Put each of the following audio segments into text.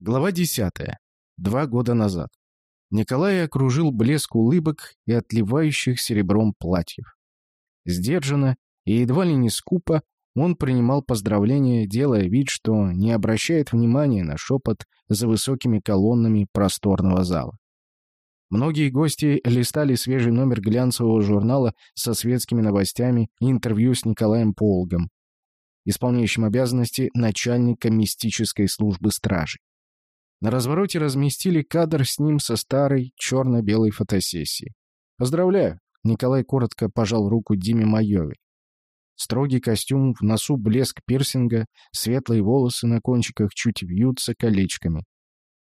Глава 10. Два года назад. Николай окружил блеск улыбок и отливающих серебром платьев. Сдержанно и едва ли не скупо он принимал поздравления, делая вид, что не обращает внимания на шепот за высокими колоннами просторного зала. Многие гости листали свежий номер глянцевого журнала со светскими новостями и интервью с Николаем Полгом, исполняющим обязанности начальника мистической службы стражи. На развороте разместили кадр с ним со старой черно-белой фотосессии. «Поздравляю!» — Николай коротко пожал руку Диме Майове. Строгий костюм, в носу блеск пирсинга, светлые волосы на кончиках чуть вьются колечками.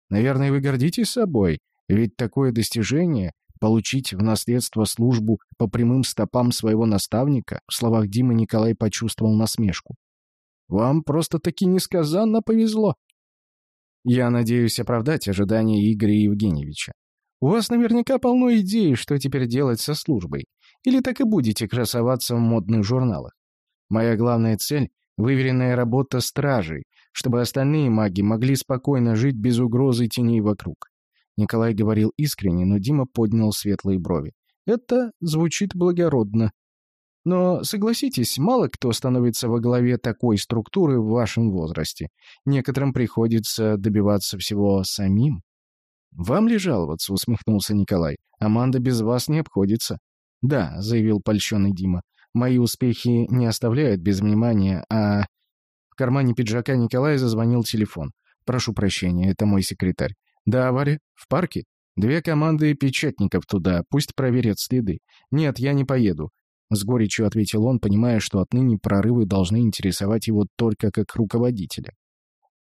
«Наверное, вы гордитесь собой, ведь такое достижение — получить в наследство службу по прямым стопам своего наставника» — в словах Димы Николай почувствовал насмешку. «Вам просто-таки несказанно повезло. Я надеюсь оправдать ожидания Игоря Евгеньевича. У вас наверняка полно идей, что теперь делать со службой. Или так и будете красоваться в модных журналах. Моя главная цель — выверенная работа стражей, чтобы остальные маги могли спокойно жить без угрозы теней вокруг. Николай говорил искренне, но Дима поднял светлые брови. Это звучит благородно. Но, согласитесь, мало кто становится во главе такой структуры в вашем возрасте. Некоторым приходится добиваться всего самим. «Вам ли жаловаться?» — усмехнулся Николай. «Аманда без вас не обходится». «Да», — заявил польщенный Дима. «Мои успехи не оставляют без внимания, а...» В кармане пиджака Николая зазвонил телефон. «Прошу прощения, это мой секретарь». «Да, Варя? В парке?» «Две команды печатников туда, пусть проверят следы». «Нет, я не поеду. С горечью ответил он, понимая, что отныне прорывы должны интересовать его только как руководителя.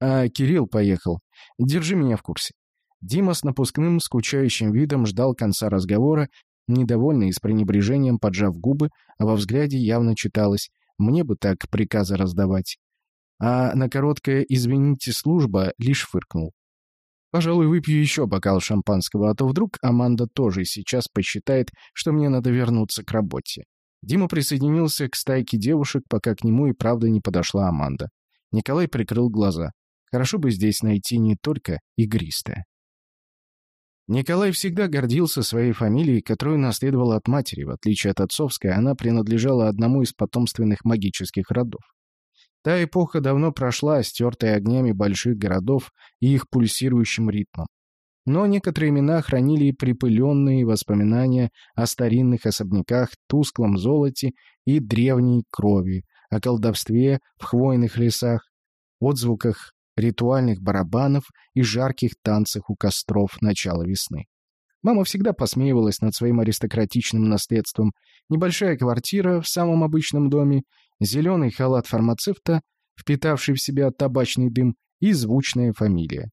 «А Кирилл поехал. Держи меня в курсе». Дима с напускным, скучающим видом ждал конца разговора, недовольный и с пренебрежением поджав губы, а во взгляде явно читалось «мне бы так приказы раздавать». А на короткое «извините, служба» лишь фыркнул. «Пожалуй, выпью еще бокал шампанского, а то вдруг Аманда тоже сейчас посчитает, что мне надо вернуться к работе». Дима присоединился к стайке девушек, пока к нему и правда не подошла Аманда. Николай прикрыл глаза. Хорошо бы здесь найти не только игристое. Николай всегда гордился своей фамилией, которую наследовал от матери. В отличие от отцовской, она принадлежала одному из потомственных магических родов. Та эпоха давно прошла, стертая огнями больших городов и их пульсирующим ритмом. Но некоторые имена хранили припыленные воспоминания о старинных особняках, тусклом золоте и древней крови, о колдовстве в хвойных лесах, отзвуках ритуальных барабанов и жарких танцах у костров начала весны. Мама всегда посмеивалась над своим аристократичным наследством. Небольшая квартира в самом обычном доме, зеленый халат фармацевта, впитавший в себя табачный дым, и звучная фамилия.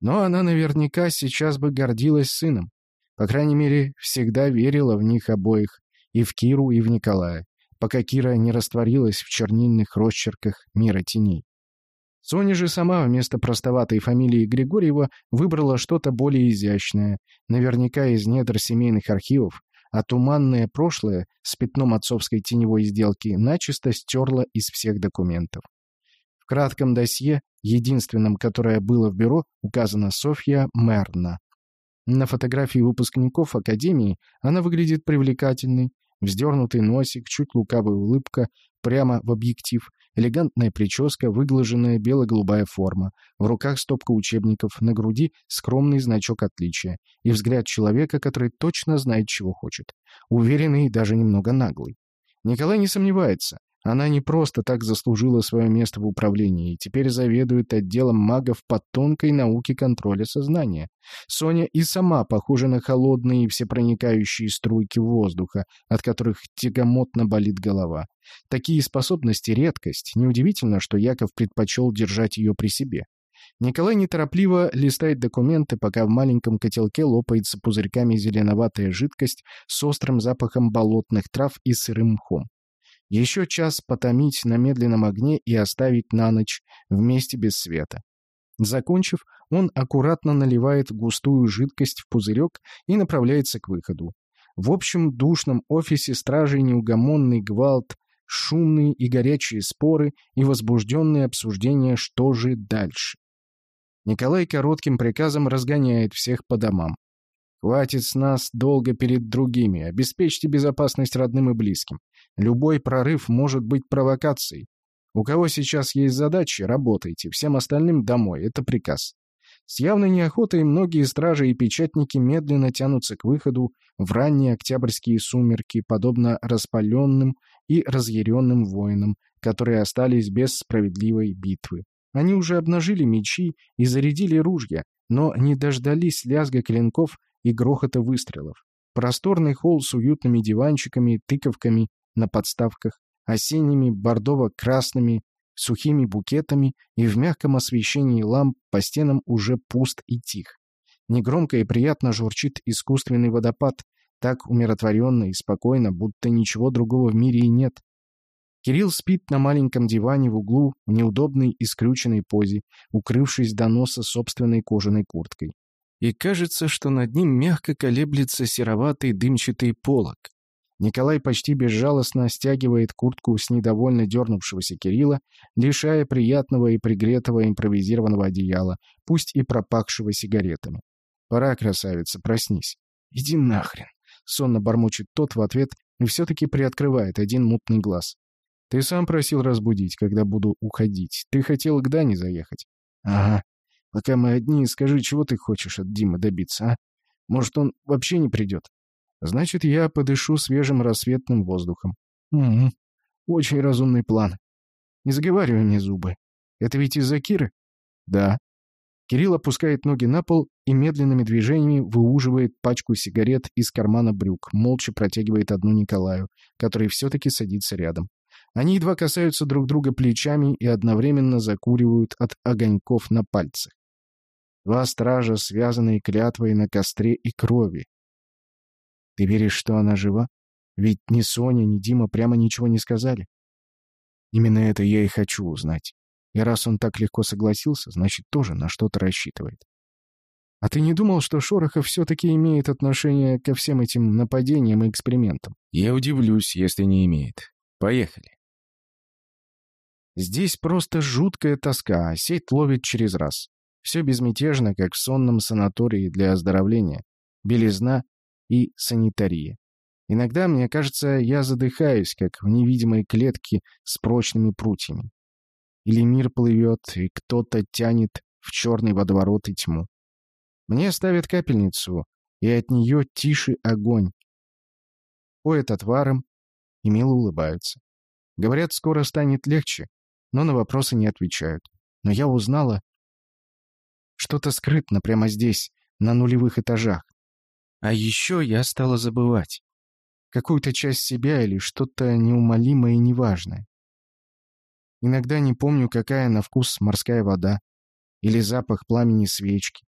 Но она наверняка сейчас бы гордилась сыном. По крайней мере, всегда верила в них обоих, и в Киру, и в Николая, пока Кира не растворилась в чернильных росчерках мира теней. Соня же сама вместо простоватой фамилии Григорьева выбрала что-то более изящное, наверняка из недр семейных архивов, а туманное прошлое с пятном отцовской теневой сделки начисто стерла из всех документов кратком досье, единственном, которое было в бюро, указана Софья Мерна. На фотографии выпускников Академии она выглядит привлекательной, вздернутый носик, чуть лукавая улыбка, прямо в объектив, элегантная прическа, выглаженная бело-голубая форма, в руках стопка учебников, на груди скромный значок отличия и взгляд человека, который точно знает, чего хочет. Уверенный и даже немного наглый. Николай не сомневается. Она не просто так заслужила свое место в управлении и теперь заведует отделом магов по тонкой науке контроля сознания. Соня и сама похожа на холодные и всепроникающие струйки воздуха, от которых тягомотно болит голова. Такие способности — редкость. Неудивительно, что Яков предпочел держать ее при себе. Николай неторопливо листает документы, пока в маленьком котелке лопается пузырьками зеленоватая жидкость с острым запахом болотных трав и сырым мхом. Еще час потомить на медленном огне и оставить на ночь вместе без света. Закончив, он аккуратно наливает густую жидкость в пузырек и направляется к выходу. В общем душном офисе стражей неугомонный гвалт, шумные и горячие споры и возбужденные обсуждения, что же дальше. Николай коротким приказом разгоняет всех по домам. Хватит с нас долго перед другими. Обеспечьте безопасность родным и близким. Любой прорыв может быть провокацией. У кого сейчас есть задачи, работайте. Всем остальным домой. Это приказ. С явной неохотой многие стражи и печатники медленно тянутся к выходу в ранние октябрьские сумерки, подобно распаленным и разъяренным воинам, которые остались без справедливой битвы. Они уже обнажили мечи и зарядили ружья, но не дождались лязга клинков и грохота выстрелов. Просторный холл с уютными диванчиками, тыковками на подставках, осенними бордово-красными сухими букетами и в мягком освещении ламп по стенам уже пуст и тих. Негромко и приятно журчит искусственный водопад, так умиротворенно и спокойно, будто ничего другого в мире и нет. Кирилл спит на маленьком диване в углу в неудобной и скрюченной позе, укрывшись до носа собственной кожаной курткой и кажется, что над ним мягко колеблется сероватый дымчатый полог. Николай почти безжалостно стягивает куртку с недовольно дернувшегося Кирилла, лишая приятного и пригретого импровизированного одеяла, пусть и пропахшего сигаретами. «Пора, красавица, проснись». «Иди нахрен!» — сонно бормочет тот в ответ и все-таки приоткрывает один мутный глаз. «Ты сам просил разбудить, когда буду уходить. Ты хотел к Дане заехать?» «Ага. Пока мы одни, скажи, чего ты хочешь от Димы добиться, а? Может, он вообще не придет? Значит, я подышу свежим рассветным воздухом. Угу. Очень разумный план. Не заговаривай мне зубы. Это ведь из-за Киры? Да. Кирилл опускает ноги на пол и медленными движениями выуживает пачку сигарет из кармана брюк, молча протягивает одну Николаю, который все-таки садится рядом. Они едва касаются друг друга плечами и одновременно закуривают от огоньков на пальцах. Два стража, связанные клятвой на костре и крови. Ты веришь, что она жива? Ведь ни Соня, ни Дима прямо ничего не сказали. Именно это я и хочу узнать. И раз он так легко согласился, значит, тоже на что-то рассчитывает. А ты не думал, что Шорохов все-таки имеет отношение ко всем этим нападениям и экспериментам? Я удивлюсь, если не имеет. Поехали. Здесь просто жуткая тоска, а сеть ловит через раз. Все безмятежно, как в сонном санатории для оздоровления. Белизна и санитария. Иногда, мне кажется, я задыхаюсь, как в невидимой клетке с прочными прутьями. Или мир плывет, и кто-то тянет в черный водоворот и тьму. Мне ставят капельницу, и от нее тише огонь. Поет отваром и мило улыбаются. Говорят, скоро станет легче, но на вопросы не отвечают. Но я узнала, что-то скрытно прямо здесь, на нулевых этажах. А еще я стала забывать. Какую-то часть себя или что-то неумолимое и неважное. Иногда не помню, какая на вкус морская вода или запах пламени свечки.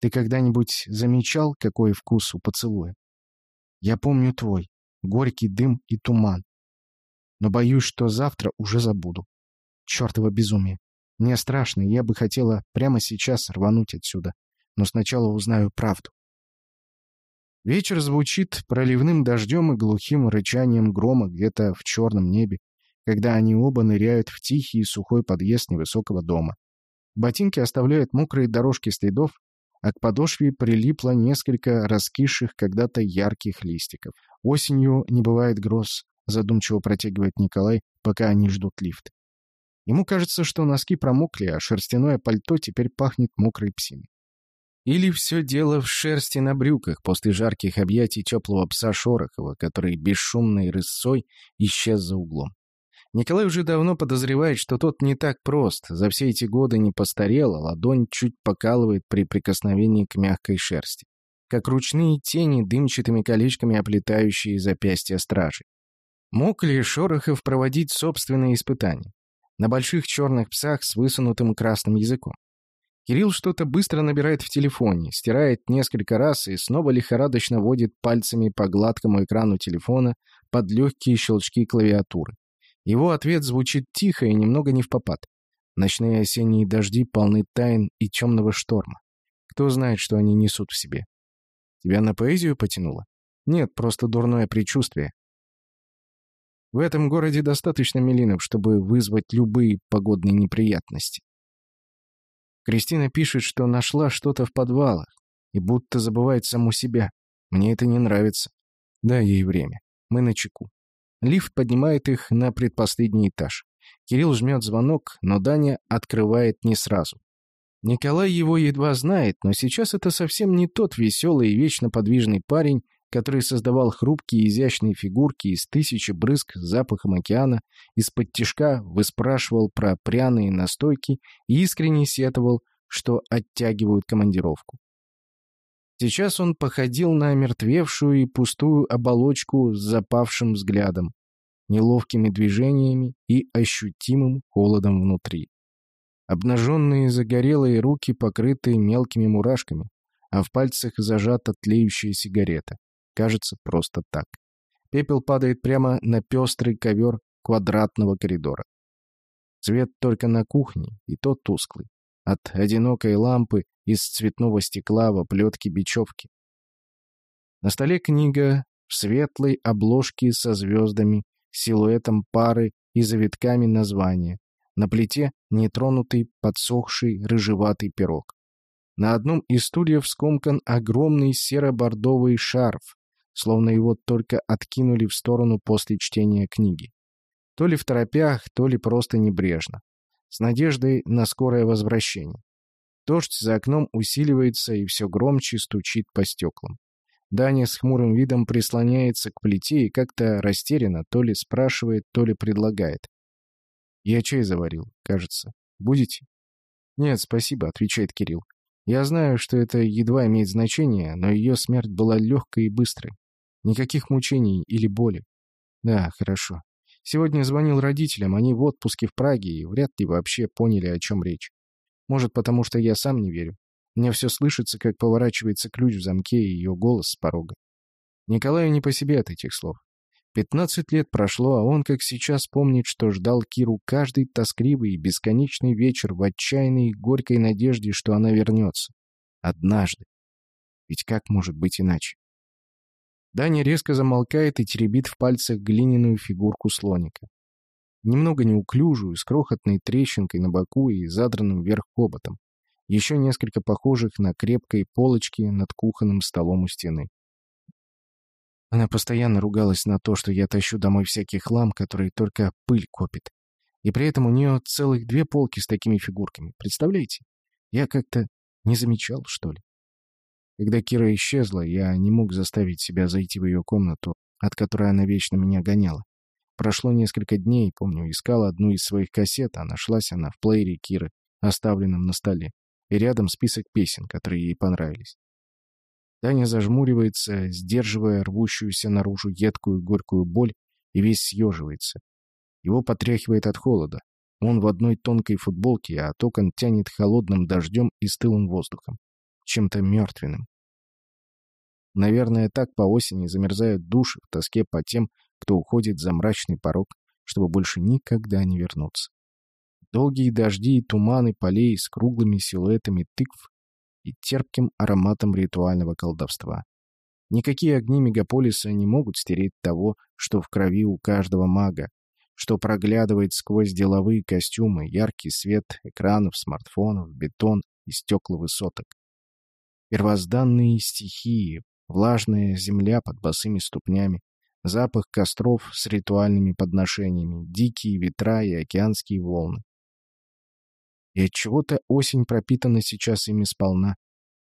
Ты когда-нибудь замечал, какой вкус у поцелуя? Я помню твой, горький дым и туман. Но боюсь, что завтра уже забуду. Чёртово безумие. Мне страшно, я бы хотела прямо сейчас рвануть отсюда. Но сначала узнаю правду. Вечер звучит проливным дождем и глухим рычанием грома где-то в черном небе, когда они оба ныряют в тихий и сухой подъезд невысокого дома. Ботинки оставляют мокрые дорожки следов, а к подошве прилипло несколько раскисших когда-то ярких листиков. Осенью не бывает гроз, задумчиво протягивает Николай, пока они ждут лифт. Ему кажется, что носки промокли, а шерстяное пальто теперь пахнет мокрой псиной. Или все дело в шерсти на брюках после жарких объятий теплого пса Шорохова, который бесшумной рысцой исчез за углом. Николай уже давно подозревает, что тот не так прост, за все эти годы не постарел, а ладонь чуть покалывает при прикосновении к мягкой шерсти, как ручные тени, дымчатыми колечками оплетающие запястья стражи. Мог ли Шорохов проводить собственные испытания? На больших черных псах с высунутым красным языком. Кирилл что-то быстро набирает в телефоне, стирает несколько раз и снова лихорадочно водит пальцами по гладкому экрану телефона под легкие щелчки клавиатуры. Его ответ звучит тихо и немного не в попад. Ночные осенние дожди полны тайн и темного шторма. Кто знает, что они несут в себе. Тебя на поэзию потянуло? Нет, просто дурное предчувствие. В этом городе достаточно мелинов, чтобы вызвать любые погодные неприятности. Кристина пишет, что нашла что-то в подвалах и будто забывает саму себя. Мне это не нравится. Дай ей время. Мы на чеку. Лифт поднимает их на предпоследний этаж. Кирилл жмет звонок, но Даня открывает не сразу. Николай его едва знает, но сейчас это совсем не тот веселый и вечно подвижный парень, который создавал хрупкие изящные фигурки из тысячи брызг с запахом океана, из-под тишка выспрашивал про пряные настойки и искренне сетовал, что оттягивают командировку. Сейчас он походил на омертвевшую и пустую оболочку с запавшим взглядом, неловкими движениями и ощутимым холодом внутри. Обнаженные загорелые руки покрыты мелкими мурашками, а в пальцах зажата тлеющая сигарета. Кажется, просто так. Пепел падает прямо на пестрый ковер квадратного коридора. Свет только на кухне, и тот тусклый. От одинокой лампы из цветного стекла в оплетке бечевки. На столе книга в светлой обложке со звездами, силуэтом пары и завитками названия. На плите нетронутый, подсохший, рыжеватый пирог. На одном из стульев скомкан огромный серо-бордовый шарф, словно его только откинули в сторону после чтения книги. То ли в торопях, то ли просто небрежно. С надеждой на скорое возвращение. Дождь за окном усиливается и все громче стучит по стеклам. Даня с хмурым видом прислоняется к плите и как-то растерянно то ли спрашивает, то ли предлагает. «Я чай заварил, кажется. Будете?» «Нет, спасибо», — отвечает Кирилл. «Я знаю, что это едва имеет значение, но ее смерть была легкой и быстрой. Никаких мучений или боли. Да, хорошо. Сегодня звонил родителям, они в отпуске в Праге и вряд ли вообще поняли, о чем речь. Может, потому что я сам не верю. Мне все слышится, как поворачивается ключ в замке и ее голос с порога. Николаю не по себе от этих слов. Пятнадцать лет прошло, а он как сейчас помнит, что ждал Киру каждый тоскливый и бесконечный вечер в отчаянной и горькой надежде, что она вернется. Однажды. Ведь как может быть иначе? Даня резко замолкает и теребит в пальцах глиняную фигурку слоника немного неуклюжую, с крохотной трещинкой на боку и задранным вверх хоботом. Еще несколько похожих на крепкой полочки над кухонным столом у стены. Она постоянно ругалась на то, что я тащу домой всякий хлам, который только пыль копит. И при этом у нее целых две полки с такими фигурками. Представляете? Я как-то не замечал, что ли. Когда Кира исчезла, я не мог заставить себя зайти в ее комнату, от которой она вечно меня гоняла. Прошло несколько дней, помню, искал одну из своих кассет, а нашлась она в плеере Киры, оставленном на столе, и рядом список песен, которые ей понравились. Таня зажмуривается, сдерживая рвущуюся наружу едкую горькую боль, и весь съеживается. Его потряхивает от холода. Он в одной тонкой футболке, а от окон тянет холодным дождем и стылым воздухом. Чем-то мертвенным. Наверное, так по осени замерзают души в тоске по тем, кто уходит за мрачный порог, чтобы больше никогда не вернуться. Долгие дожди и туманы полей с круглыми силуэтами тыкв и терпким ароматом ритуального колдовства. Никакие огни мегаполиса не могут стереть того, что в крови у каждого мага, что проглядывает сквозь деловые костюмы, яркий свет экранов, смартфонов, бетон и стекла высоток. Первозданные стихии, влажная земля под босыми ступнями, запах костров с ритуальными подношениями, дикие ветра и океанские волны. И от чего то осень пропитана сейчас ими сполна.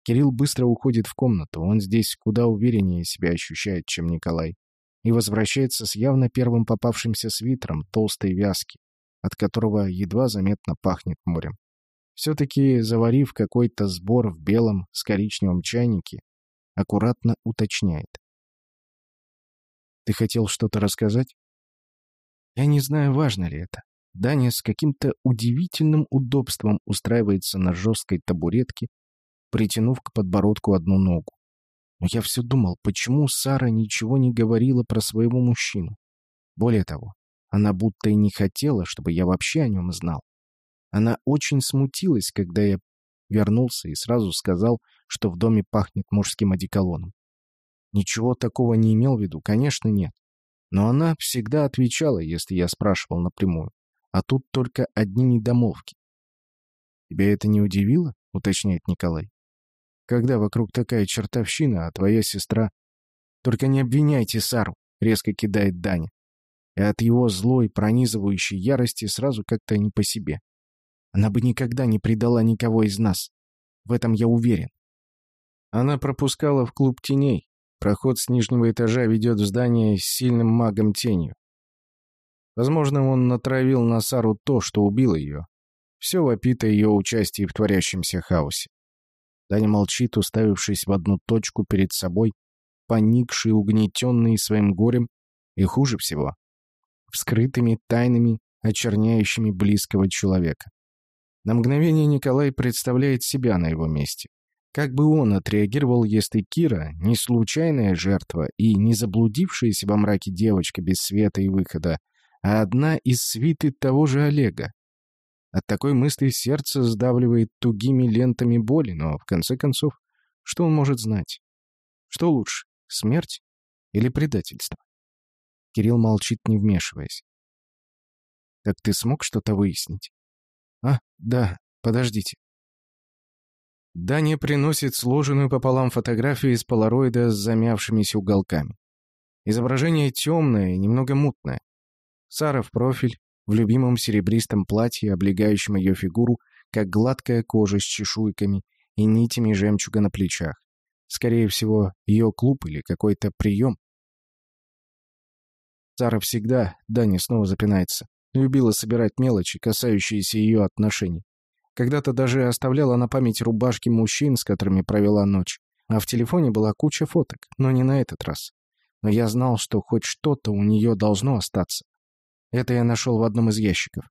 Кирилл быстро уходит в комнату, он здесь куда увереннее себя ощущает, чем Николай, и возвращается с явно первым попавшимся свитером толстой вязки, от которого едва заметно пахнет морем. Все-таки, заварив какой-то сбор в белом с коричневом чайнике, аккуратно уточняет. Ты хотел что-то рассказать? Я не знаю, важно ли это. Даня с каким-то удивительным удобством устраивается на жесткой табуретке, притянув к подбородку одну ногу. Но я все думал, почему Сара ничего не говорила про своего мужчину. Более того, она будто и не хотела, чтобы я вообще о нем знал. Она очень смутилась, когда я вернулся и сразу сказал, что в доме пахнет мужским одеколоном. Ничего такого не имел в виду, конечно, нет. Но она всегда отвечала, если я спрашивал напрямую. А тут только одни недомолвки. «Тебя это не удивило?» — уточняет Николай. «Когда вокруг такая чертовщина, а твоя сестра...» «Только не обвиняйте Сару», — резко кидает Даня. И от его злой, пронизывающей ярости сразу как-то не по себе. Она бы никогда не предала никого из нас. В этом я уверен. Она пропускала в клуб теней. Проход с нижнего этажа ведет в здание с сильным магом тенью. Возможно, он натравил на Сару то, что убило ее. Все вопит о ее участии в творящемся хаосе. Даня молчит, уставившись в одну точку перед собой, поникший, угнетенный своим горем, и хуже всего — вскрытыми тайнами, очерняющими близкого человека. На мгновение Николай представляет себя на его месте. Как бы он отреагировал, если Кира, не случайная жертва и не заблудившаяся во мраке девочка без света и выхода, а одна из свиты того же Олега? От такой мысли сердце сдавливает тугими лентами боли, но, в конце концов, что он может знать? Что лучше, смерть или предательство? Кирилл молчит, не вмешиваясь. «Так ты смог что-то выяснить?» «А, да, подождите». Даня приносит сложенную пополам фотографию из полароида с замявшимися уголками. Изображение темное и немного мутное. Сара в профиль, в любимом серебристом платье, облегающем ее фигуру, как гладкая кожа с чешуйками и нитями жемчуга на плечах. Скорее всего, ее клуб или какой-то прием. Сара всегда, Даня снова запинается, Любила собирать мелочи, касающиеся ее отношений. Когда-то даже оставляла на память рубашки мужчин, с которыми провела ночь. А в телефоне была куча фоток, но не на этот раз. Но я знал, что хоть что-то у нее должно остаться. Это я нашел в одном из ящиков.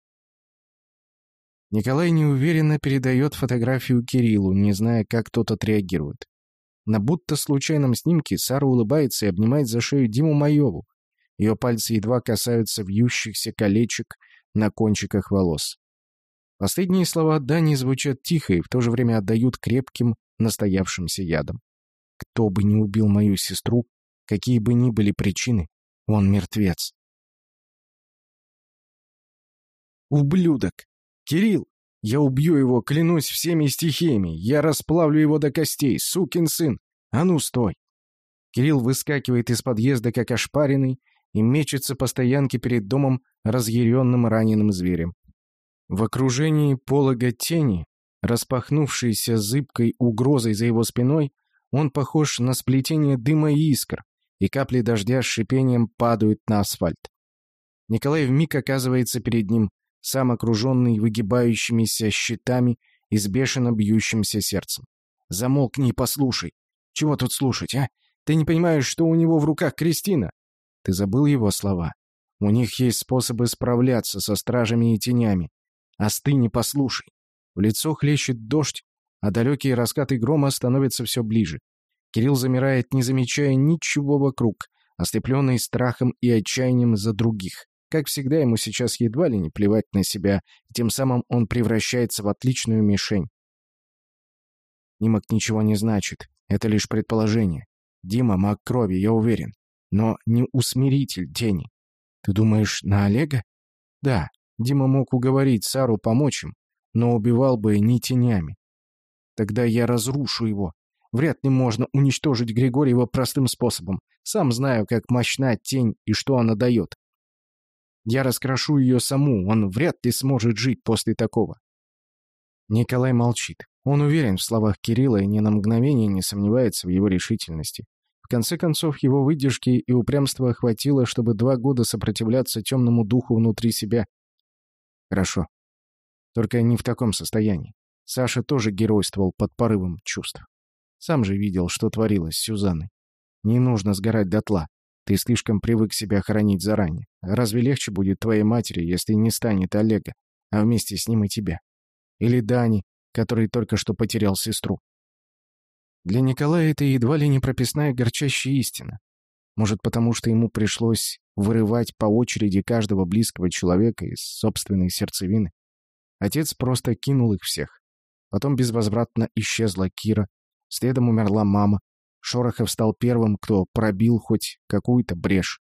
Николай неуверенно передает фотографию Кириллу, не зная, как тот отреагирует. На будто случайном снимке Сара улыбается и обнимает за шею Диму Маеву, ее пальцы едва касаются вьющихся колечек на кончиках волос. Последние слова Дани звучат тихо и в то же время отдают крепким, настоявшимся ядом. Кто бы ни убил мою сестру, какие бы ни были причины, он мертвец. Ублюдок! Кирилл! Я убью его, клянусь всеми стихиями. Я расплавлю его до костей, сукин сын. А ну, стой! Кирилл выскакивает из подъезда, как ошпаренный, и мечется по стоянке перед домом разъяренным раненым зверем. В окружении полога тени, распахнувшейся зыбкой угрозой за его спиной, он похож на сплетение дыма и искр, и капли дождя с шипением падают на асфальт. Николай вмиг оказывается перед ним, сам окруженный выгибающимися щитами и с бешено бьющимся сердцем. «Замолкни и послушай. Чего тут слушать, а? Ты не понимаешь, что у него в руках Кристина? Ты забыл его слова? У них есть способы справляться со стражами и тенями. Остынь и послушай. В лицо хлещет дождь, а далекие раскаты грома становятся все ближе. Кирилл замирает, не замечая ничего вокруг, ослепленный страхом и отчаянием за других. Как всегда, ему сейчас едва ли не плевать на себя, и тем самым он превращается в отличную мишень. Нимок ничего не значит, это лишь предположение. Дима — маг крови, я уверен но не усмиритель тени. Ты думаешь, на Олега? Да, Дима мог уговорить Сару помочь им, но убивал бы не тенями. Тогда я разрушу его. Вряд ли можно уничтожить Григорьева простым способом. Сам знаю, как мощна тень и что она дает. Я раскрошу ее саму, он вряд ли сможет жить после такого. Николай молчит. Он уверен в словах Кирилла и ни на мгновение не сомневается в его решительности. В конце концов, его выдержки и упрямства хватило, чтобы два года сопротивляться темному духу внутри себя. Хорошо. Только не в таком состоянии. Саша тоже геройствовал под порывом чувств. Сам же видел, что творилось с Сюзанной. Не нужно сгорать дотла. Ты слишком привык себя хоронить заранее. Разве легче будет твоей матери, если не станет Олега, а вместе с ним и тебя? Или Дани, который только что потерял сестру? Для Николая это едва ли не прописная горчащая истина. Может, потому что ему пришлось вырывать по очереди каждого близкого человека из собственной сердцевины. Отец просто кинул их всех. Потом безвозвратно исчезла Кира, следом умерла мама. Шорохов стал первым, кто пробил хоть какую-то брешь.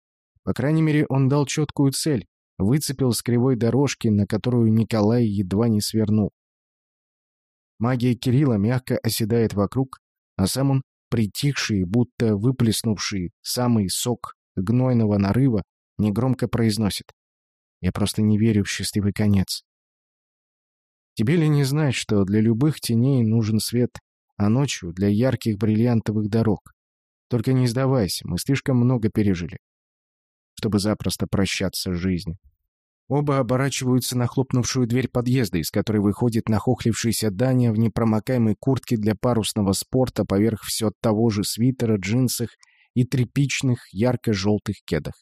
По крайней мере, он дал четкую цель, выцепил с кривой дорожки, на которую Николай едва не свернул. Магия Кирилла мягко оседает вокруг, а сам он, притихший, будто выплеснувший самый сок гнойного нарыва, негромко произносит. «Я просто не верю в счастливый конец. Тебе ли не знать, что для любых теней нужен свет, а ночью — для ярких бриллиантовых дорог? Только не сдавайся, мы слишком много пережили, чтобы запросто прощаться с жизнью. Оба оборачиваются на хлопнувшую дверь подъезда, из которой выходит нахохлившийся Даня в непромокаемой куртке для парусного спорта поверх все того же свитера, джинсах и тряпичных ярко-желтых кедах.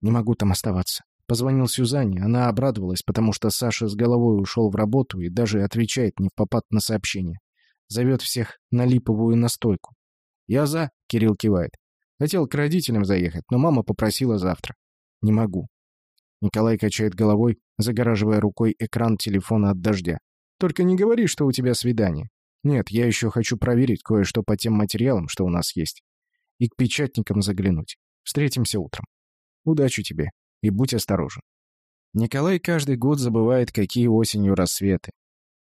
«Не могу там оставаться. Позвонил Сюзанне, она обрадовалась, потому что Саша с головой ушел в работу и даже отвечает не в попад на сообщение. Зовет всех на липовую настойку. «Я за», — Кирилл кивает. Хотел к родителям заехать, но мама попросила завтра. Не могу. Николай качает головой, загораживая рукой экран телефона от дождя. «Только не говори, что у тебя свидание. Нет, я еще хочу проверить кое-что по тем материалам, что у нас есть. И к печатникам заглянуть. Встретимся утром. Удачи тебе и будь осторожен. Николай каждый год забывает, какие осенью рассветы.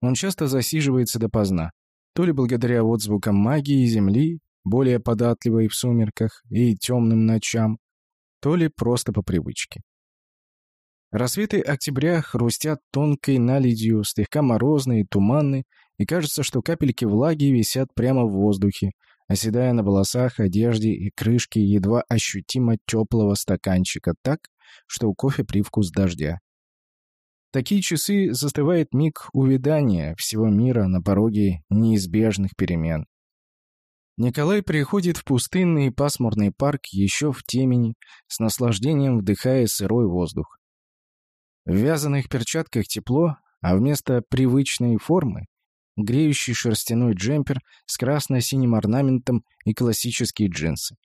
Он часто засиживается допоздна, то ли благодаря отзвукам магии Земли, более податливой в сумерках и темным ночам, то ли просто по привычке. Рассветы октября хрустят тонкой наледью, слегка морозные, туманные, и кажется, что капельки влаги висят прямо в воздухе, оседая на волосах, одежде и крышке едва ощутимо теплого стаканчика так, что у кофе привкус дождя. Такие часы застывает миг увядания всего мира на пороге неизбежных перемен. Николай приходит в пустынный пасмурный парк еще в темени, с наслаждением вдыхая сырой воздух. В вязаных перчатках тепло, а вместо привычной формы — греющий шерстяной джемпер с красно-синим орнаментом и классические джинсы.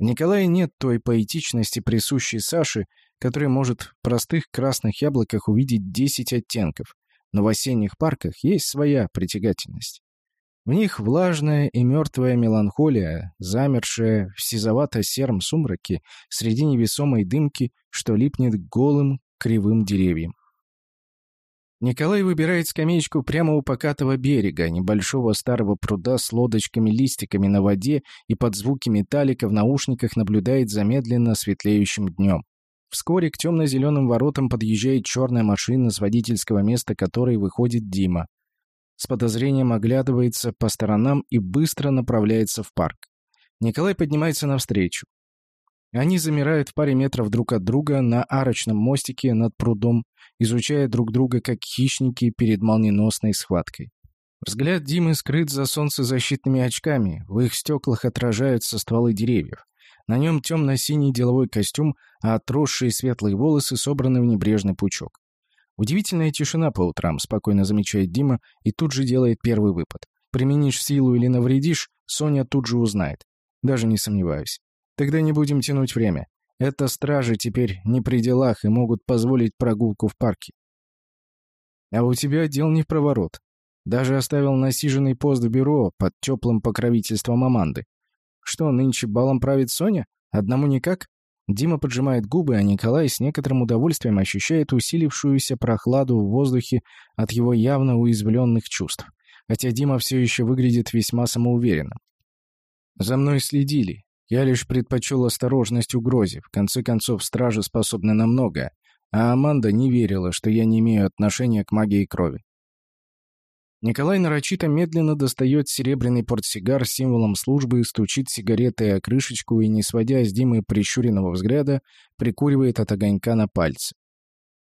В Николае нет той поэтичности, присущей Саше, который может в простых красных яблоках увидеть 10 оттенков, но в осенних парках есть своя притягательность. В них влажная и мертвая меланхолия, замершая в сизовато-сером сумраке среди невесомой дымки, что липнет к голым кривым деревьям. Николай выбирает скамеечку прямо у покатого берега, небольшого старого пруда с лодочками-листиками на воде и под звуки металлика в наушниках наблюдает за медленно светлеющим днем. Вскоре к темно-зеленым воротам подъезжает черная машина, с водительского места которой выходит Дима. С подозрением оглядывается по сторонам и быстро направляется в парк. Николай поднимается навстречу. Они замирают в паре метров друг от друга на арочном мостике над прудом, изучая друг друга как хищники перед молниеносной схваткой. Взгляд Димы скрыт за солнцезащитными очками, в их стеклах отражаются стволы деревьев. На нем темно-синий деловой костюм, а отросшие светлые волосы собраны в небрежный пучок. Удивительная тишина по утрам, спокойно замечает Дима и тут же делает первый выпад. Применишь силу или навредишь, Соня тут же узнает. Даже не сомневаюсь. Тогда не будем тянуть время. Это стражи теперь не при делах и могут позволить прогулку в парке. А у тебя дел не в проворот. Даже оставил насиженный пост в бюро под теплым покровительством Аманды. Что, нынче балом правит Соня? Одному никак? Дима поджимает губы, а Николай с некоторым удовольствием ощущает усилившуюся прохладу в воздухе от его явно уязвленных чувств. Хотя Дима все еще выглядит весьма самоуверенным. «За мной следили. Я лишь предпочел осторожность угрозе. В конце концов, стражи способны на многое. А Аманда не верила, что я не имею отношения к магии крови. Николай нарочито медленно достает серебряный портсигар с символом службы, стучит сигаретой о крышечку и, не сводя с Димы прищуренного взгляда, прикуривает от огонька на пальце.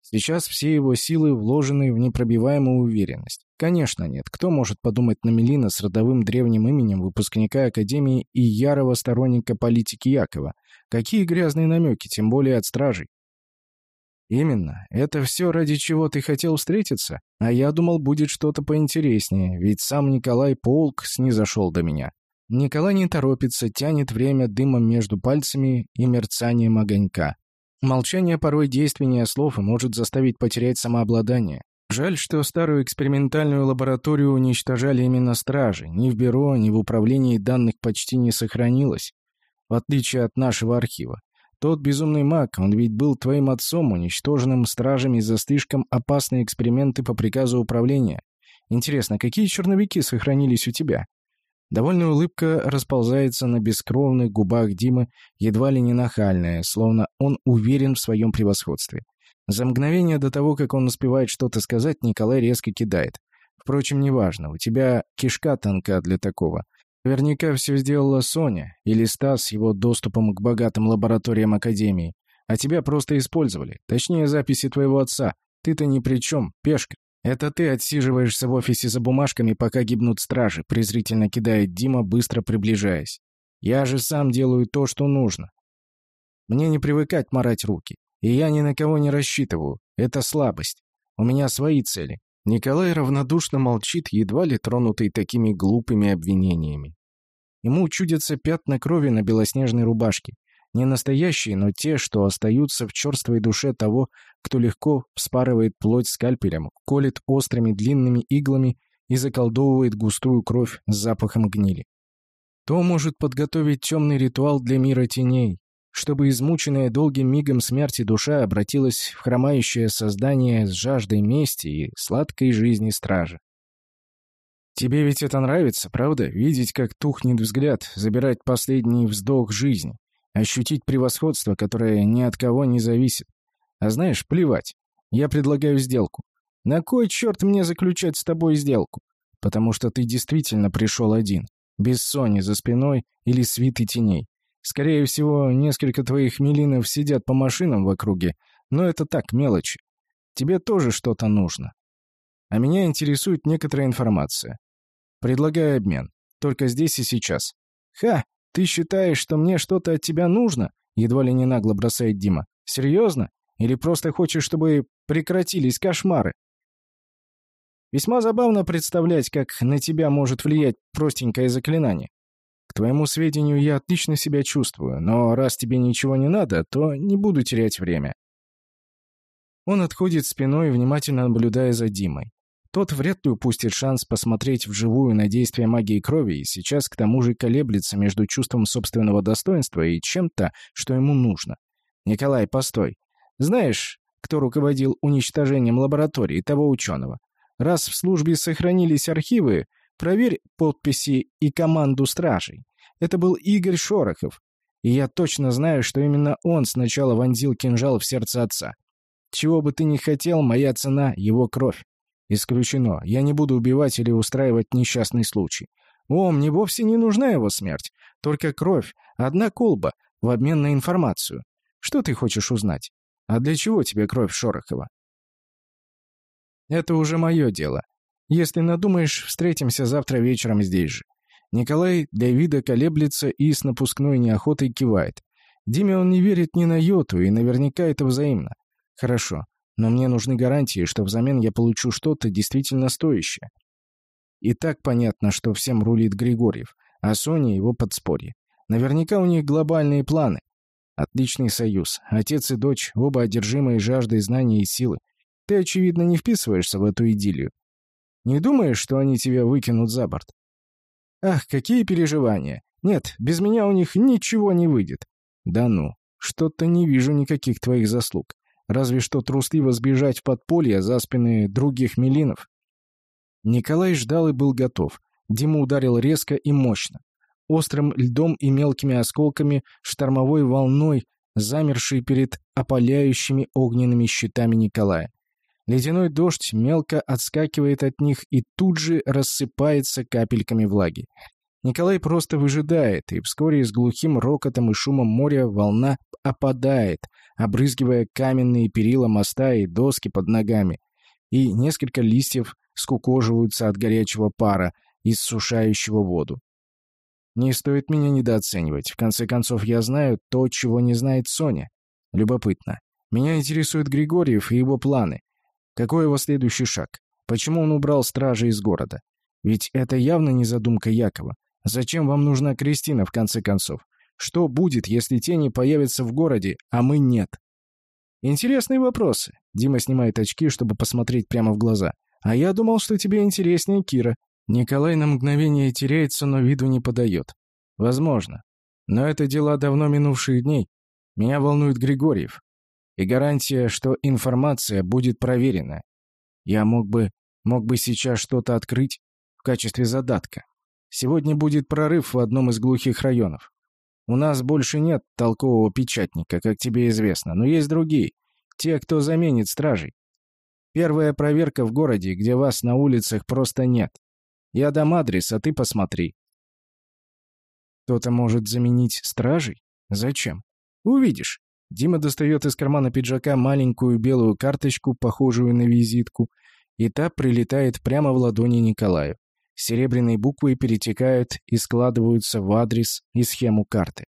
Сейчас все его силы вложены в непробиваемую уверенность. Конечно, нет. Кто может подумать на Мелина с родовым древним именем выпускника Академии и ярого сторонника политики Якова? Какие грязные намеки, тем более от стражей. «Именно. Это все, ради чего ты хотел встретиться? А я думал, будет что-то поинтереснее, ведь сам Николай Полк снизошел до меня». Николай не торопится, тянет время дымом между пальцами и мерцанием огонька. Молчание порой действеннее слов и может заставить потерять самообладание. Жаль, что старую экспериментальную лабораторию уничтожали именно стражи. Ни в бюро, ни в управлении данных почти не сохранилось, в отличие от нашего архива. Тот безумный маг, он ведь был твоим отцом, уничтоженным стражами за слишком опасные эксперименты по приказу управления. Интересно, какие черновики сохранились у тебя?» Довольная улыбка расползается на бескровных губах Димы, едва ли не нахальная, словно он уверен в своем превосходстве. За мгновение до того, как он успевает что-то сказать, Николай резко кидает. Впрочем, неважно, у тебя кишка тонка для такого. Наверняка все сделала Соня или Стас с его доступом к богатым лабораториям Академии. А тебя просто использовали. Точнее, записи твоего отца. Ты-то ни при чем, пешка. «Это ты отсиживаешься в офисе за бумажками, пока гибнут стражи», презрительно кидает Дима, быстро приближаясь. «Я же сам делаю то, что нужно. Мне не привыкать морать руки. И я ни на кого не рассчитываю. Это слабость. У меня свои цели». Николай равнодушно молчит, едва ли тронутый такими глупыми обвинениями. Ему чудятся пятна крови на белоснежной рубашке. Не настоящие, но те, что остаются в черствой душе того, кто легко вспарывает плоть скальпелем, колет острыми длинными иглами и заколдовывает густую кровь с запахом гнили. То может подготовить темный ритуал для мира теней, чтобы измученная долгим мигом смерти душа обратилась в хромающее создание с жаждой мести и сладкой жизни стража. Тебе ведь это нравится, правда? Видеть, как тухнет взгляд, забирать последний вздох жизни. Ощутить превосходство, которое ни от кого не зависит. А знаешь, плевать. Я предлагаю сделку. На кой черт мне заключать с тобой сделку? Потому что ты действительно пришел один. Без Сони за спиной или свиты теней. Скорее всего, несколько твоих милинов сидят по машинам в округе, но это так, мелочи. Тебе тоже что-то нужно. А меня интересует некоторая информация. Предлагаю обмен. Только здесь и сейчас. Ха! «Ты считаешь, что мне что-то от тебя нужно?» Едва ли не нагло бросает Дима. «Серьезно? Или просто хочешь, чтобы прекратились кошмары?» Весьма забавно представлять, как на тебя может влиять простенькое заклинание. К твоему сведению, я отлично себя чувствую, но раз тебе ничего не надо, то не буду терять время. Он отходит спиной, внимательно наблюдая за Димой. Тот вряд ли упустит шанс посмотреть вживую на действие магии крови и сейчас к тому же колеблется между чувством собственного достоинства и чем-то, что ему нужно. «Николай, постой. Знаешь, кто руководил уничтожением лаборатории того ученого? Раз в службе сохранились архивы, проверь подписи и команду стражей. Это был Игорь Шорохов. И я точно знаю, что именно он сначала вонзил кинжал в сердце отца. Чего бы ты ни хотел, моя цена — его кровь. Исключено. Я не буду убивать или устраивать несчастный случай. О, мне вовсе не нужна его смерть. Только кровь. Одна колба. В обмен на информацию. Что ты хочешь узнать? А для чего тебе кровь Шорохова? Это уже мое дело. Если надумаешь, встретимся завтра вечером здесь же. Николай для вида колеблется и с напускной неохотой кивает. Диме он не верит ни на йоту, и наверняка это взаимно. Хорошо. Но мне нужны гарантии, что взамен я получу что-то действительно стоящее. И так понятно, что всем рулит Григорьев, а Соня его подспорье. Наверняка у них глобальные планы. Отличный союз. Отец и дочь, оба одержимые жаждой знаний и силы. Ты, очевидно, не вписываешься в эту идиллию. Не думаешь, что они тебя выкинут за борт? Ах, какие переживания. Нет, без меня у них ничего не выйдет. Да ну, что-то не вижу никаких твоих заслуг. Разве что трусливо сбежать в подполье за спины других милинов. Николай ждал и был готов. Дима ударил резко и мощно. Острым льдом и мелкими осколками, штормовой волной, замершей перед опаляющими огненными щитами Николая. Ледяной дождь мелко отскакивает от них и тут же рассыпается капельками влаги. Николай просто выжидает, и вскоре с глухим рокотом и шумом моря волна опадает, обрызгивая каменные перила моста и доски под ногами, и несколько листьев скукоживаются от горячего пара, иссушающего воду. Не стоит меня недооценивать. В конце концов, я знаю то, чего не знает Соня. Любопытно. Меня интересует Григорьев и его планы. Какой его следующий шаг? Почему он убрал стражи из города? Ведь это явно не задумка Якова. Зачем вам нужна Кристина, в конце концов? Что будет, если тени появятся в городе, а мы нет? Интересные вопросы. Дима снимает очки, чтобы посмотреть прямо в глаза. А я думал, что тебе интереснее Кира. Николай на мгновение теряется, но виду не подает. Возможно. Но это дела давно минувших дней. Меня волнует Григорьев. И гарантия, что информация будет проверена. Я мог бы, мог бы сейчас что-то открыть в качестве задатка. Сегодня будет прорыв в одном из глухих районов. У нас больше нет толкового печатника, как тебе известно, но есть другие. Те, кто заменит стражей. Первая проверка в городе, где вас на улицах просто нет. Я дам адрес, а ты посмотри. Кто-то может заменить стражей? Зачем? Увидишь. Дима достает из кармана пиджака маленькую белую карточку, похожую на визитку, и та прилетает прямо в ладони Николаю. Серебряные буквы перетекают и складываются в адрес и схему карты.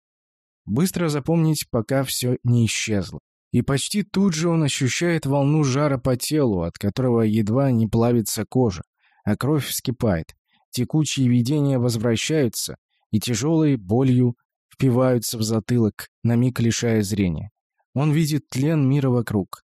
Быстро запомнить, пока все не исчезло. И почти тут же он ощущает волну жара по телу, от которого едва не плавится кожа, а кровь вскипает. Текучие видения возвращаются и тяжелой болью впиваются в затылок, на миг лишая зрения. Он видит тлен мира вокруг.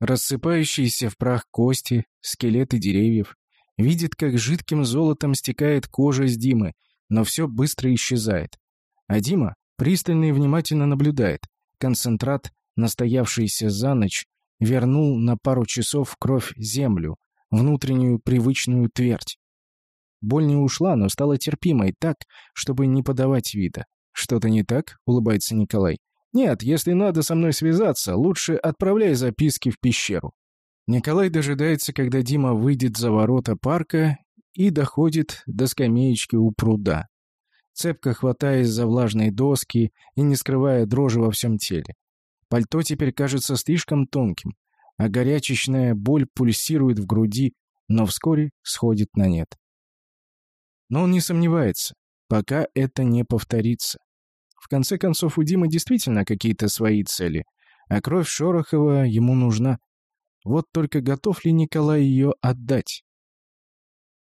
Рассыпающиеся в прах кости, скелеты деревьев, Видит, как жидким золотом стекает кожа с Димы, но все быстро исчезает. А Дима пристально и внимательно наблюдает. Концентрат, настоявшийся за ночь, вернул на пару часов кровь землю, внутреннюю привычную твердь. Боль не ушла, но стала терпимой так, чтобы не подавать вида. «Что-то не так?» — улыбается Николай. «Нет, если надо со мной связаться, лучше отправляй записки в пещеру». Николай дожидается, когда Дима выйдет за ворота парка и доходит до скамеечки у пруда, цепко хватаясь за влажные доски и не скрывая дрожи во всем теле. Пальто теперь кажется слишком тонким, а горячечная боль пульсирует в груди, но вскоре сходит на нет. Но он не сомневается, пока это не повторится. В конце концов, у Димы действительно какие-то свои цели, а кровь Шорохова ему нужна. Вот только готов ли Николай ее отдать?